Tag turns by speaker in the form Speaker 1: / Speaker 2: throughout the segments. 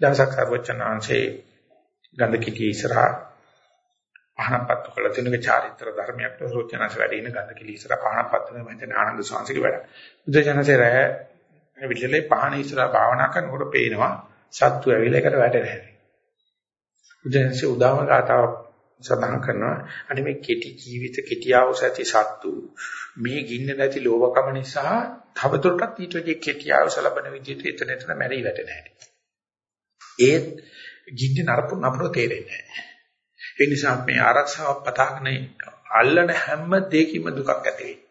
Speaker 1: දවසක් සර්වචනාංශේ ගන්ධ කිටි ඉස්සරහා පහනපත් කළ තියෙනක චාරිත්‍ර ධර්මයක් සර්වචනාංශ වැඩ ඉන ගන්ධ කිටි ඉස්සරහා පහනපත් වෙන මම ආනන්ද සාංශික වැඩ. බුදුජනසේ රැය විදිහේ පහන ඉස්සරහා භාවනා කරනකොට පේනවා සත්තු ඇවිල්ලා එකට වැටෙන හැටි. බුදුජනසේ උදාම ගාතාවක් සඳහන් කරනවා අනේ මේ කෙටි ජීවිත කෙටියවස ඇති සත්තු මේ ගින්න නැති ලෝභකම නිසා තවදුරටත් ඊට වැඩි කෙටියවස ලබන විදිහට එතන එතන මැරී වැටෙන හැටි. ඒත් ගින්න නරපු නපුර තේරෙන්නේ නැහැ. ඒ නිසා මේ ආරක්ෂාව පතාගෙන අල්ලන හැම දෙයකින්ම දුකක් ඇති වෙනවා.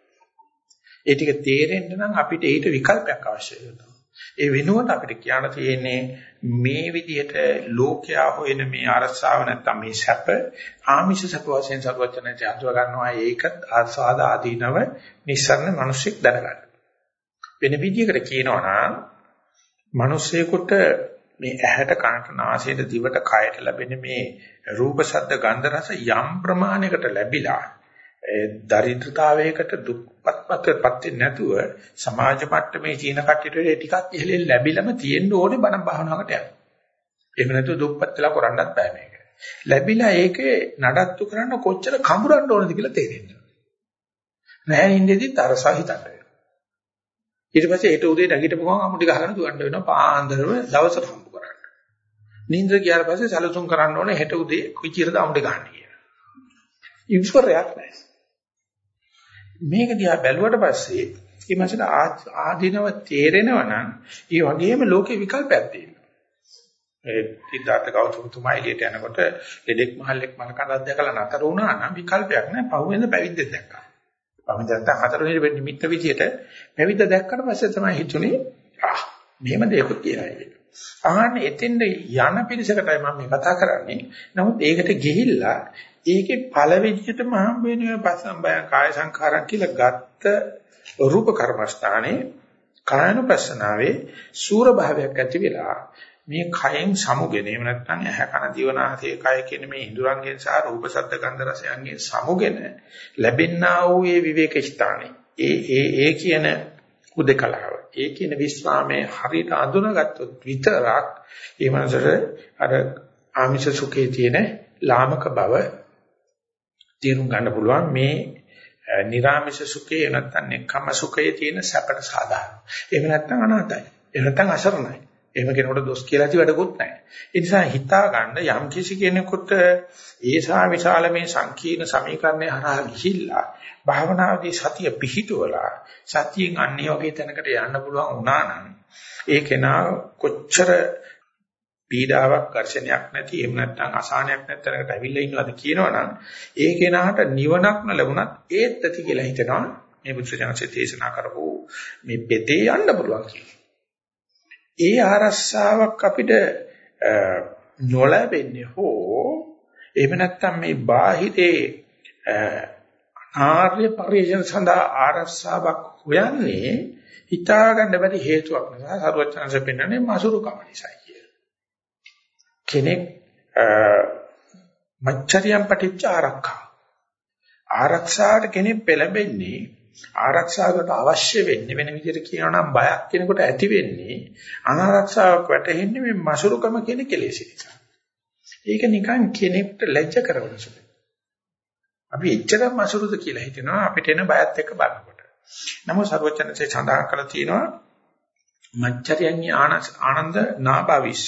Speaker 1: ඒ ටික තේරෙන්න නම් අපිට ඊට විකල්පයක් අවශ්‍යයි වෙනවා. ඒ වෙනුවට අපිට කියන්න තියෙන්නේ මේ විදිහට ලෝකයා හොයන මේ අරසාව නැත්තම් මේ සැප ආමිෂ සැප වශයෙන් සර්වචනයේ අඳුර ගන්නවා ඒකත් ආස්වාද ආදීනව නිස්සරණ මිනිස්සෙක් දැනගන්න. වෙන විදිහකට කියනවා නම් මිනිස්සෙකුට මේ ඇහැට කනට නාසයට දිවට කයට ලැබෙන මේ රූප ශබ්ද ගන්ධ රස යම් ප්‍රමාණයකට ලැබිලා දරිද්‍රතාවයකට දුක්පත්පත්පත් වෙන්නේ නැතුව සමාජ මට්ටමේ චීන කට්ටියට ටිකක් ඉහළින් ලැබිලම තියෙන්න ඕනේ බණ භාවනාවකට යන්න. එහෙම නැතුව දුක්පත් වෙලා කරන්නත් බෑ මේක. ලැබිලා ඒකේ නඩත්තු කරන්න කොච්චර කඹරන්න ඕනද කියලා තේරෙන්නේ. නැහැ ඉන්නේදී තරසා හිතන්න වෙනවා. ඊට පස්සේ ඒට උදේ නැගිටපු ගමන් අමුටි ගහගෙන දුවන්න වෙනවා පාන්දරම දවසට හම්බ කරන්න. නිින්ද ගියාට පස්සේ සැලසුම් කරන්න ඕනේ හෙට උදේ කොච්චරද අමුටි ගන්න කියලා. ඉන්ස්පරයක් නැහැ. මේක දිහා බැලුවට පස්සේ මේ මාසෙට ආධිනව තේරෙනවා නම් ඒ වගේම ලෝකේ විකල්පයක් තියෙනවා. ඒ සිද්ධාර්ථ ගෞතමතුමා එළියට යනකොට ලෙඩෙක් මහල්ලෙක් මල කඳක් දැකලා නතර වුණා නම් විකල්පයක් නැහැ. පහුවෙන්ද පැවිද්දෙක් දැක්කා. පහුවෙන්ද නැත්තම් හතරවෙනි නිමිත්ත විදියට පැවිද්ද දැක්කට පස්සේ තමයි හිතුනේ ආ මෙහෙම දෙයක් තියෙනවා ආහන්න එතෙන්ද යන පිරිසකටයි මම මේ කතා කරන්නේ. නමුත් ඒකට ගිහිල්ලා ඒකේ පළවෙනියටම හම්බ වෙන පස්සම්බය කාය සංඛාරම් කියලා ගත්ත රූප කර්මස්ථානේ කායනුපස්සනාවේ සූර භාවයක් ඇති වෙලා මේ කයෙන් සමුගෙන එහෙම නැත්නම් ඇහැ කන දිවනාසය කය කියන මේ ඉඳුරංගෙන් සහ රූප ශබ්ද ගන්ධ රසයන්ගෙන් සමුගෙන ලැබෙනා වූ මේ විවේක ස්ථානේ ඒ ඒ ඒ කියන උදකලාව ඒ කියන විස්රාමයේ හරියට අඳුනගත්තොත් විතරක් ඒ මනසට අර ආමිෂ සුඛයේ තියෙන ලාමක බව තේරුම් ගන්න පුළුවන් මේ නිර්ාමිෂ සුඛේ නැත්නම් නෙක්ඛම සුඛයේ තියෙන සැපට සාධාරණ. එහෙම නැත්නම් අනාතයි. එහෙම නැත්නම් අසරණයි. එහෙම කෙනෙකුට දොස් කියලා ඇති වැඩකුත් නැහැ. ඒ නිසා හිතා ගන්න යම් කිසි කෙනෙකුට ඒසා විශාල මේ සංකීර්ණ සමීකරණය හරහා ගිහිල්ලා භාවනාවේදී සතිය පිහිටුවලා සතියෙන් අන්නේ වගේ තැනකට යන්න පුළුවන් වුණා නම් ඒ කෙනා කොච්චර පීඩාවක් ඝර්ෂණයක් නැති එහෙම නැත්නම් අසහනයක් නැත්තරකට ඇවිල්ලා ඉන්නවද කියනවනම් ඒ කෙනාට නිවනක් නොලැබුණත් ඒත් ඇති කියලා හිතනවා මේ බුදුසසුනේ දේශනා කරපු මේ පෙතේ යන්න පුළුවන් කියලා. ඒ ආරස්සාවක් අපිට නොලැබෙන්නේ හෝ එහෙම නැත්නම් මේ බාහිරේ ආර්ය පරිශන සඳහා ආරස්සාවක් හොයන්නේ හිතාගන්න බැරි හේතුවක් නිසා සරුවචනanse පෙන්වන්නේ මසුරුකම නිසායි. කෙනෙක් මච්චරියම් පටිච්ච ආරක්ෂා ආරක්ෂාවට කෙනෙක් පෙළඹෙන්නේ ආරක්ෂාවකට අවශ්‍ය වෙන්නේ වෙන විදිහට කියනවා නම් බයක් කෙනෙකුට ඇති වෙන්නේ අනාරක්ෂාවක් වැටෙන්නේ මේ මසුරුකම කියන කෙලෙස නිසා. ඒක නිකන් කෙනෙක්ට ලැජ්ජ කරන සුළුයි. අපි එච්චර මසුරුද කියලා හිතනවා අපිට එන බයත් එක්ක බලනකොට. නමුත් සර්වචනසේ සඳහන් කරලා තියෙනවා මච්චරියන් ආනන්ද නාභවිස්ස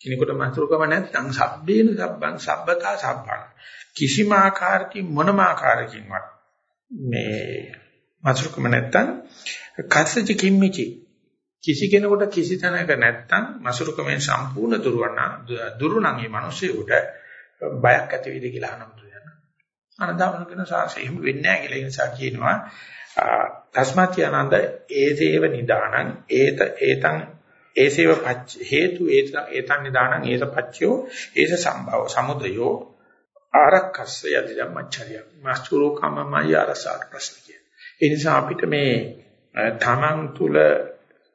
Speaker 1: කෙනෙකුට මතුරුකම නැත්නම් සබ්බේන සබ්බං සබ්බතා සබ්බං කිසිම ආකාරකින් මොනම ආකාරකින්වත් මේ මතුරුකම නැත්නම් කස්සච කිම්මිචි කිසි කෙනෙකුට කිසි තැනක නැත්නම් මසුරුකමෙන් සම්පූර්ණ දුරවන්න දුරු නම් මේ මිනිස්සුන්ට බයක් ඇති වෙයිද කියලා අහනවා බුදුදහම. අනදාමන කියන සාසෙ එහෙම වෙන්නේ නැහැ කියලා ඒ නිසා කියනවා තස්මාත් යනන්ද ඒසේව නිදානං ඒත ඒතං ඒසේව පච්ච හේතු ඒතන් නිදානං ඒස පච්චයෝ ඒස සම්භව සමුදයෝ ආරක්කස්ස යදිදම් මච්චරිය මාස්තුරු කමමයි අරසාර ප්‍රශ්න කිය. ඒ නිසා අපිට මේ තමන් තුල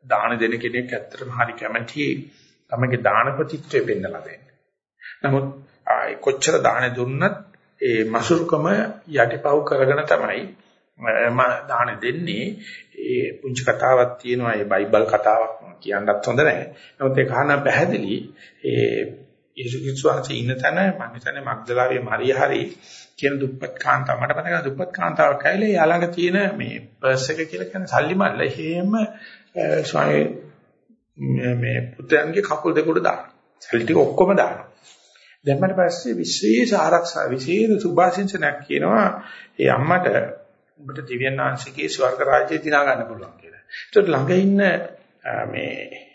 Speaker 1: දාන දෙන කෙනෙක් ඇත්තටම හරි කැමැති තමගේ දාන ප්‍රතිත්වය පෙන්නලා දෙන්න. නමුත් කොච්චර දාන දුන්නත් ඒ මසුරුකම යටිපව් කරගෙන තමයි මම දාන දෙන්නේ ඒ පුංචි කතාවක් තියෙනවා ඒ බයිබල් කතාවක් කියන්නත් හොඳ නැහැ. නමුත් ඒක අහන පැහැදිලි ඒ යේසුස් වහන්සේ ඉන්න තැන මම හිතන්නේ මග්දලාවේ මරිය හරි කියන දුප්පත් කාන්තාව මට මතකයි දුප්පත් කාන්තාව කැලේ යාළඟ තියෙන මේ පර්ස් එක කියලා කියන සල්ලි මල්ල එහෙම ස්වාමී මේ පුතයන්ගේ කකුල් දෙක උඩ දානවා. සල්ලි ටික ඔක්කොම දානවා. දැම්මට පස්සේ විශේෂ ආරක්ෂා විශේෂ සුභාසින්චනක් කියනවා ඒ අම්මට ඔබට දිව්‍යන් වහන්සේගේ ස්වර්ග රාජ්‍යය දිනා ගන්න පුළුවන් කියලා. ඒකට ළඟ ඉන්න මේ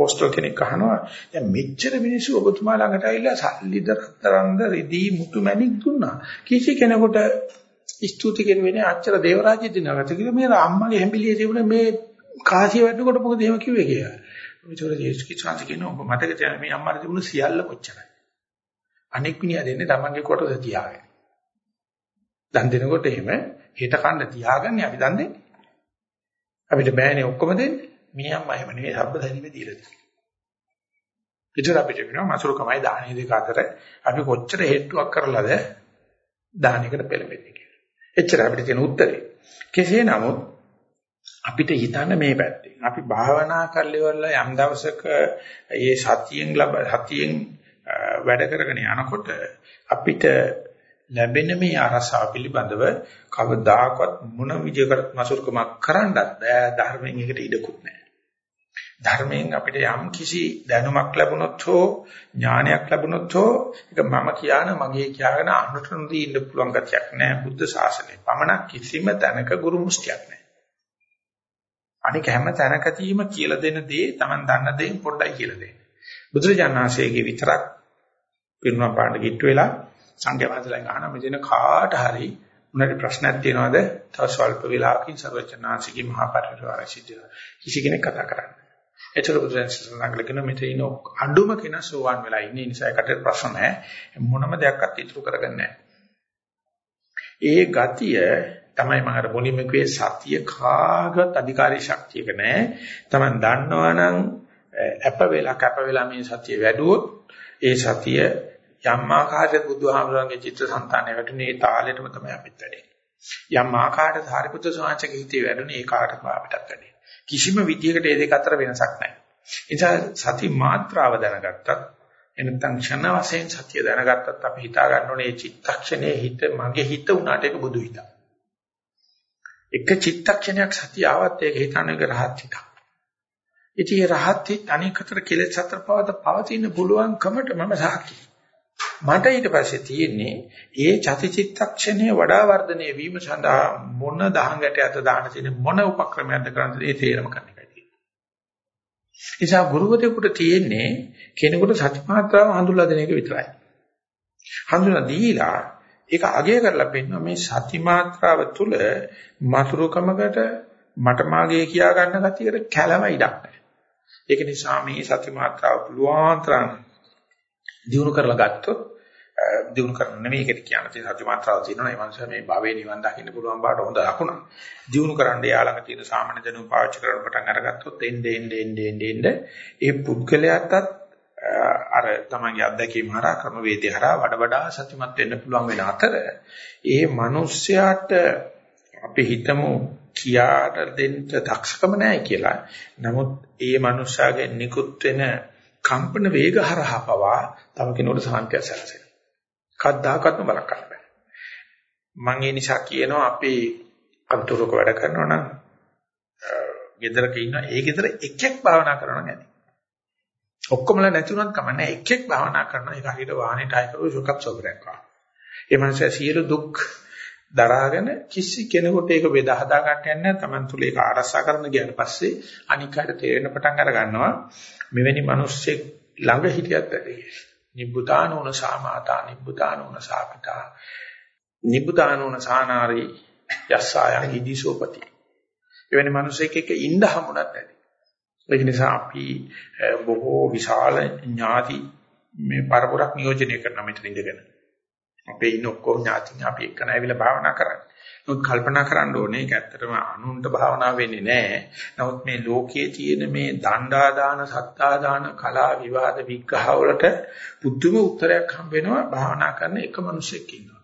Speaker 1: අපෝස්තල් කෙනෙක් අහනවා දැන් මෙච්චර මිනිස්සු ඔබතුමා ළඟට ඇවිල්ලා සල්ලිද රත්තරන්ද රිදී මුතු මැණික් දුන්නා. කිසි කෙනෙකුට ස්තුති කෙරුවේ අච්චර දේවරාජ්‍ය දිනාගත්ත කියලා මේ අම්මගේ හැඹිලියේ තිබුණ මේ කාසිය වැටෙනකොට මොකද එහෙම කිව්වේ කියලා. ඒතකොට ජේසුස් කිචාන්ති කියනවා ඔබ මතක තියාගන්න මේ අම්මාට තිබුණ සියල්ල කොච්චරයි. අනෙක් මිනිහා දෙන්නේ තමන්ගේ කොටස තියාගෙන. දන් දෙනකොට එහෙම හිත කන්න තියාගන්නේ අපි දන් දෙන්නේ. අපිට බෑනේ ඔක්කොම දෙන්නේ. මිනිහම්ම එහෙම නෙවෙයි සබ්බදරිමේ දීලා තියෙන්නේ. ඒතර අපිට වෙනවා මසුරුකමයි දාහනේ දෙක අතර අපි කොච්චර හේතුවක් කරලාද දාහනයකට පෙළඹෙන්නේ කියලා. එච්චර අපිට තියෙන උත්තරේ. කෙසේ නමුත් අපිට හිතන්න මේ පැත්තෙන් අපි භාවනා කරලා යම් දවසක ඒ සතියෙන් ලබ සතියෙන් වැඩ කරගෙන යනකොට අපිට ලැබෙන මේ අරසාව පිළිබඳව කවදාකවත් මොන විදියකට මසුරුකමක් කරන්නත් බෑ ධර්මයෙන් එකට ඉඩකුත් නැහැ. ධර්මයෙන් අපිට යම් කිසි දැනුමක් ලැබුණොත් හෝ ඥානයක් ලැබුණොත් හෝ ඒක මම කියන මගේ කියාගෙන අනුට නොදී ඉන්න පුළුවන් ගතියක් නැහැ බුද්ධ ශාසනය. පමණක් කිසිම තැනක ගුරු මුස්තියක් නැහැ. අනික හැම තැනකදීම කියලා දෙන දේ Taman දන්න දේ පොඩ්ඩයි කියලා දෙන්න. බුදුරජාණන්සේගේ විතරක් පිරුණා පාඩ කිට්ටු වෙලා සංඝයා වහන්සේලාගෙන් අහන මෙදින කාට හරි උනට ප්‍රශ්නයක් තියෙනවද? තව ස්වල්ප වෙලාවකින් සර්වචනාංශිකේ මහා පරිවර්තන සිද්ධ කිසි කෙනෙක් කතා කරන්නේ. ඒතර බුදුරජාණන් කියන මෙතන ඉන්න අඩුම කෙනා සෝවාන් වෙලා ඉන්නේ නිසා ඒකට ප්‍රශ්න නැහැ. මොනම දෙයක්වත් ඉතුරු කරගන්නේ ඒ ගතිය තමයි මම අර මුලින්ම කිව්වේ සතිය කාගත් අධිකාරී ශක්තියක නැහැ. Taman දන්නවනම් අප වෙලා කැප වෙලා මේ සතිය වැඩුවොත් ඒ සතිය යම් ආකාරයක බුදුහාමුදුරන්ගේ චිත්තසංතානය වැටුනේ ඒ තාලෙටම තමයි අපිට වැඩේ. යම් ආකාරයක සාරිපුත්‍ර ස්වාමීන්ගේ හිතේ වැඩුනේ ඒ කාටම අපිටත් වැඩේ. කිසිම විදියකට මේ දෙක අතර වෙනසක් නැහැ. ඒ නිසා සති මාත්‍රාව දැනගත්තත් එනතන් ක්ෂණ වශයෙන් සතිය දැනගත්තත් අපි හිතා ගන්න ඕනේ මේ චිත්තක්ෂණයේ හිත මගේ හිත උනාට ඒක බුදු හිතක්. එක චිත්තක්ෂණයක් සතිය ආවත් ඒක හිතන්නේ රහත් හිතක්. ඉතින් රහත් හිත අනිකතර කෙලෙස් අතර පවත පවතින පුළුවන්කමට මම සාක්ෂි. මට ඊට පස්සේ තියෙන්නේ ඒ චතිචිත්තක්ෂණය වඩා වර්ධනය වීම සඳහා මොන දහංගටයක්ද දාන තියෙන මොන උපක්‍රමයක්ද කරන්නේ ඒ තේරම ගන්න එකයි තියෙන්නේ. නිසා ගුරුවරයෙකුට තියෙන්නේ කෙනෙකුට සතිමාත්‍රාව හඳුල්ලා දෙන එක විතරයි. හඳුනා දීලා ඒක අගය කරලා පෙන්නන මේ සතිමාත්‍රාව තුළ මතුරුකමකට මට මාගේ කියා ගන්න ගතියකට කැළම ඉඩක් නැහැ. ඒක නිසා මේ සතිමාත්‍රාව පුළුවන් තරම් දිනු කරලා ගත්තොත් දිනු කරන්න නෙමෙයි ඒකට කියන්න තියෙන සත්‍ය මාත්‍රාව තියෙනවා ඒ මනුස්සයා මේ භවයේ නිවන් දකින්න පුළුවන් බාට හොඳ ලකුණක්. දිනු කරන්න යාළඟ තියෙන සාමාන්‍ය දැනුම පාවිච්චි කරන පටන් අරගත්තොත් එන්නේ එන්නේ එන්නේ එන්නේ ඒ පුද්ගලයාටත් අර තමන්ගේ අත්දැකීම් හරහා ක්‍රමවේදය හරහා වඩා වඩා සත්‍යමත් වෙන්න පුළුවන් වෙන අතර ඒ මිනිස්යාට අපි හිතමු කියාට දෙන්න දක්ෂකම නැහැ කියලා. නමුත් ඒ මිනිස්යාගේ නිකුත් වෙන කම්පන වේග හරහා පවා තව කෙනෙකුට සාන්තිය සැලසෙනවා. කද්දාකත්ම බලක් කරන්න බෑ. මම ඒ නිසා කියනවා අපි කන්තරක වැඩ කරනවා නම් ගෙදරක ඉන්න ඒ ගෙදර එකෙක් භාවනා කරනවා නැති. ඔක්කොමලා නැති උනත් කමන්නේ එකෙක් භාවනා කරනවා ඒක හරියට වාහනේට අය කරු සුඛත් සොබරක් වගේ. ඒ මනුස්සයා සියලු දුක් දරාගෙන කිසි කෙනෙකුට ඒක බෙදා හදා ගන්න යන්නේ තමන් තුල ඒක ආරසා කරන ගියන් පස්සේ අනික් අයට තේරෙන පටන් අර ගන්නවා මෙවැනි මිනිස්සෙක් ළඟ හිටියත් ඇති. නිබ්බුතානෝන සාමාතා නිබ්බුතානෝන සාපිතා නිබ්බුතානෝන සානාරි යස්සායන් ඉදිසෝපති. එවැනි මිනිසෙක් එක්ක ඉන්න හමුණත් නැති. ඒ නිසා අපි බොහෝ විශාල ඥාති මේ පරපුරක් නියෝජනය කරන මෙතන ඉඳගෙන. අපේ ඉන්න ඔක්කොම ඥාතින් අපි එක්කන ඇවිල්ලා භාවනා කරන්නේ. නමුත් කල්පනා කරන්න ඕනේ ඒක ඇත්තටම අනුන්ට භාවනා වෙන්නේ නැහැ. නමුත් මේ ලෝකයේ තියෙන මේ දණ්ඩා දාන, සත්තා දාන, කලා විවාද විග්‍රහ වලට පුදුම උත්තරයක් හම්බ වෙනවා භාවනා කරන එක මිනිසෙක් ඉන්නවා.